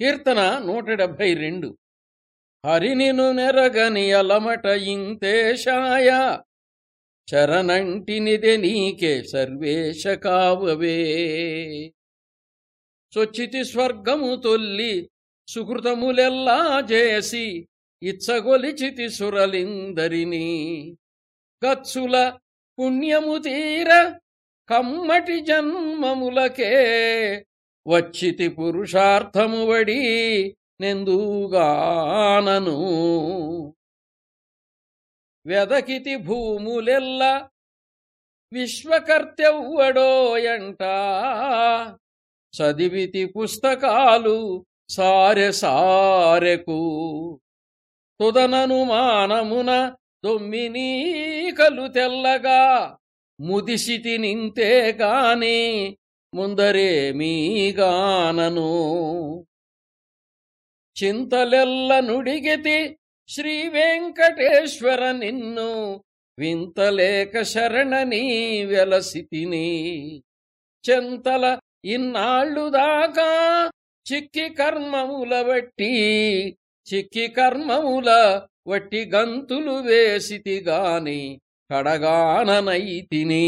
కీర్తన నూట డెబ్భై రెండు హరినిను నెరగని అలమట ఇంతేశాయ చరణంటినిదే నీకే సర్వేశ కావవే. సొచ్చితి స్వర్గము తొల్లి సుకృతములెల్లా చేసి ఇచ్చగొలిచితి సురలిందరినీ. గత్సుల పుణ్యము తీర కమ్మటి జన్మములకే వచ్చితి పురుషార్థము వడి నెందుగానను. వెదకితి భూములెల్ల విశ్వకర్తెవ్వడోయంట చదివితి పుస్తకాలు సారె సారెకు. తుదనను మానమున దొమ్మినీకలు తెల్లగా ముదిసితి నింతే ముందరే మీగానను చింతలెల్ల నుడిగితి శ్రీ వెంకటేశ్వర నిన్ను వింతలేక శరణని వెలసితిని. చెంతల ఇన్నాళ్ళు దాకా చిక్కి కర్మముల వట్టి చిక్కి కర్మముల వట్టి గంతులు వేసితిగాని కడగాననైతిని.